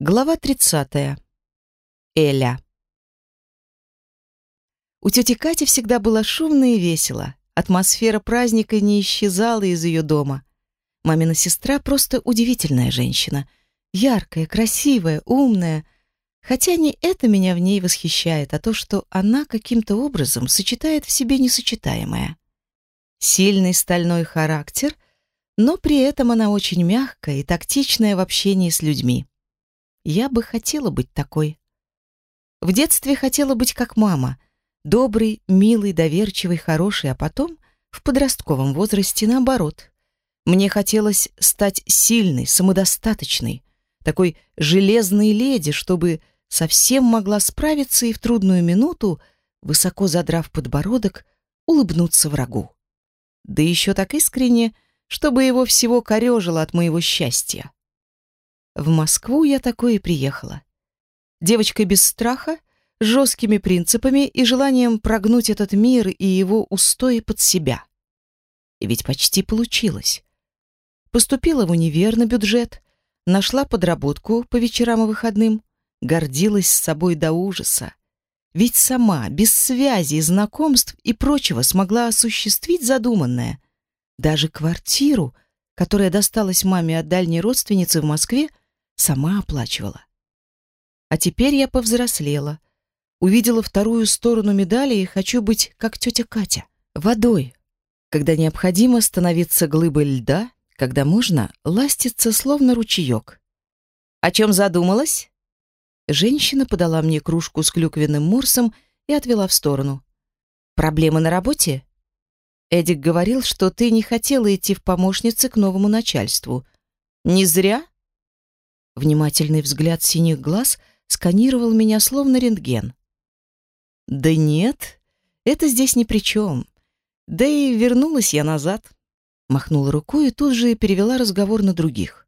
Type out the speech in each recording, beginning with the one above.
Глава 30. Эля. У тети Кати всегда было шумно и весело. Атмосфера праздника не исчезала из ее дома. Мамина сестра просто удивительная женщина. Яркая, красивая, умная. Хотя не это меня в ней восхищает, а то, что она каким-то образом сочетает в себе несочетаемое. Сильный стальной характер, но при этом она очень мягкая и тактичная в общении с людьми. Я бы хотела быть такой. В детстве хотела быть как мама. Добрый, милый, доверчивый, хороший, а потом, в подростковом возрасте, наоборот. Мне хотелось стать сильной, самодостаточной, такой железной леди, чтобы совсем могла справиться и в трудную минуту, высоко задрав подбородок, улыбнуться врагу. Да еще так искренне, чтобы его всего корежило от моего счастья. В Москву я такое и приехала. Девочка без страха, жесткими принципами и желанием прогнуть этот мир и его устои под себя. И ведь почти получилось. Поступила в универ на бюджет, нашла подработку по вечерам и выходным, гордилась собой до ужаса. Ведь сама, без связи, знакомств и прочего, смогла осуществить задуманное. Даже квартиру, которая досталась маме от дальней родственницы в Москве, сама оплачивала. А теперь я повзрослела, увидела вторую сторону медали и хочу быть как тетя Катя, водой, когда необходимо становиться глыбой льда, когда можно ластиться словно ручеек. О чем задумалась? Женщина подала мне кружку с клюквенным морсом и отвела в сторону. Проблемы на работе? Эдик говорил, что ты не хотела идти в помощницы к новому начальству. Не зря? Внимательный взгляд синих глаз сканировал меня словно рентген. Да нет, это здесь ни при чем. Да и вернулась я назад. Махнула рукой и тут же перевела разговор на других.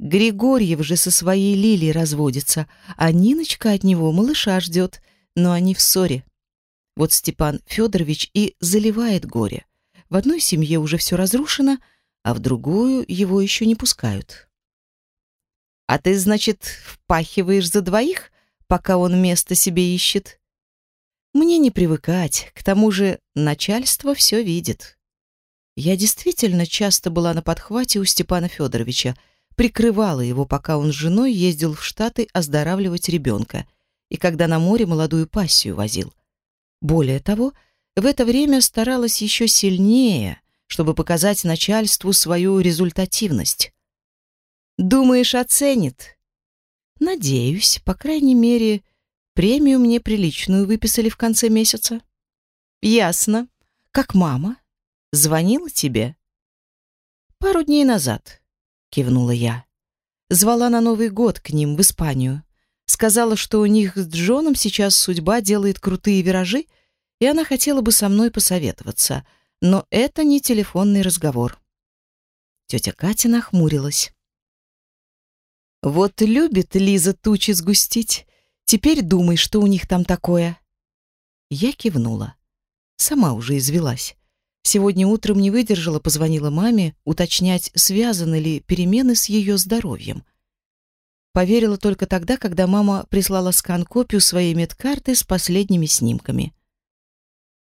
Григорьев же со своей Лилией разводится, а Ниночка от него малыша ждет, но они в ссоре. Вот Степан Федорович и заливает горе. В одной семье уже все разрушено, а в другую его еще не пускают. А ты, значит, впахиваешь за двоих, пока он место себе ищет? Мне не привыкать, к тому же начальство все видит. Я действительно часто была на подхвате у Степана Федоровича, прикрывала его, пока он с женой ездил в Штаты оздоравливать ребенка и когда на море молодую пассию возил. Более того, в это время старалась еще сильнее, чтобы показать начальству свою результативность. Думаешь, оценит? Надеюсь, по крайней мере, премию мне приличную выписали в конце месяца. Ясно. Как мама? Звонила тебе? Пару дней назад, кивнула я. Звала на Новый год к ним в Испанию. Сказала, что у них с Джоном сейчас судьба делает крутые виражи, и она хотела бы со мной посоветоваться. Но это не телефонный разговор. Тетя Катя нахмурилась. Вот любит Лиза тучи сгустить. Теперь думай, что у них там такое. Я кивнула. Сама уже извелась. Сегодня утром не выдержала, позвонила маме уточнять, связаны ли перемены с ее здоровьем. Поверила только тогда, когда мама прислала скан-копию своей медкарты с последними снимками.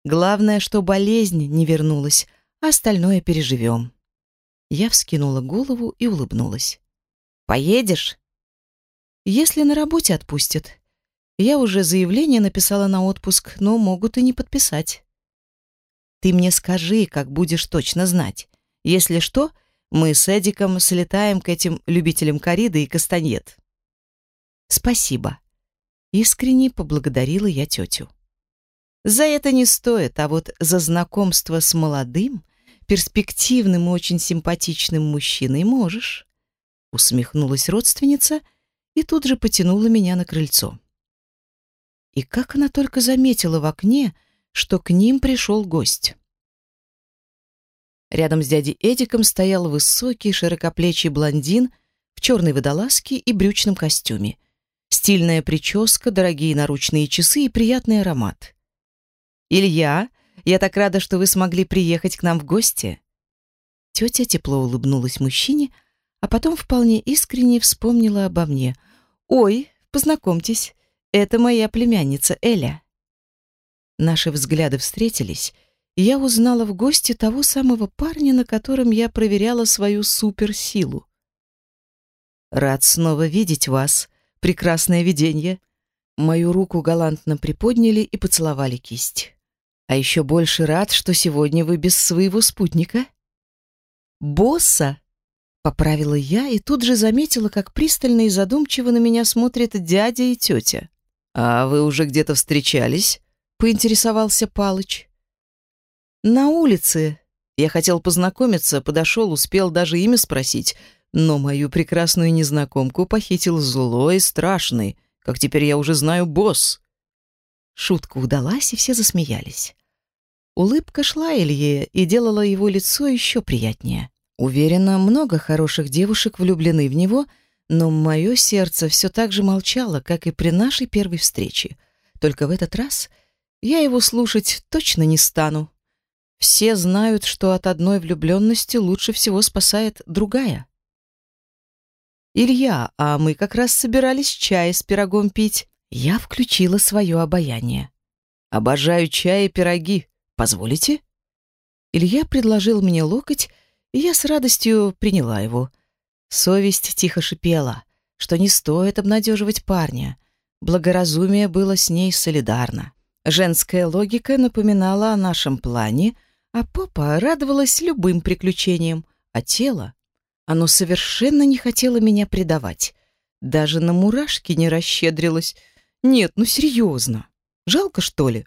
Главное, что болезнь не вернулась, а остальное переживем. Я вскинула голову и улыбнулась. Поедешь? Если на работе отпустят. Я уже заявление написала на отпуск, но могут и не подписать. Ты мне скажи, как будешь точно знать. Если что, мы с Эдиком слетаем к этим любителям кориды и кастаньет. Спасибо. Искренне поблагодарила я тетю. За это не стоит, а вот за знакомство с молодым, перспективным и очень симпатичным мужчиной можешь усмехнулась родственница и тут же потянула меня на крыльцо. И как она только заметила в окне, что к ним пришел гость. Рядом с дядей Эдиком стоял высокий, широкоплечий блондин в черной водолазке и брючном костюме. Стильная прическа, дорогие наручные часы и приятный аромат. «Илья, я так рада, что вы смогли приехать к нам в гости». Тетя тепло улыбнулась мужчине, а потом вполне искренне вспомнила обо мне. «Ой, познакомьтесь, это моя племянница Эля». Наши взгляды встретились, и я узнала в гости того самого парня, на котором я проверяла свою суперсилу. «Рад снова видеть вас, прекрасное видение». Мою руку галантно приподняли и поцеловали кисть. «А еще больше рад, что сегодня вы без своего спутника». «Босса!» — поправила я и тут же заметила, как пристально и задумчиво на меня смотрят дядя и тетя. «А вы уже где-то встречались?» — поинтересовался Палыч. «На улице. Я хотел познакомиться, подошел, успел даже имя спросить, но мою прекрасную незнакомку похитил злой и страшный, как теперь я уже знаю, босс». Шутка удалась, и все засмеялись. Улыбка шла Илье и делала его лицо еще приятнее. Уверена, много хороших девушек влюблены в него, но мое сердце все так же молчало, как и при нашей первой встрече. Только в этот раз я его слушать точно не стану. Все знают, что от одной влюбленности лучше всего спасает другая. «Илья, а мы как раз собирались чай с пирогом пить». Я включила свое обаяние. «Обожаю чай и пироги. Позволите?» Илья предложил мне локоть, и я с радостью приняла его. Совесть тихо шипела, что не стоит обнадеживать парня. Благоразумие было с ней солидарно. Женская логика напоминала о нашем плане, а попа радовалась любым приключениям, а тело... Оно совершенно не хотело меня предавать. Даже на мурашки не расщедрилось. Нет, ну серьезно. Жалко, что ли?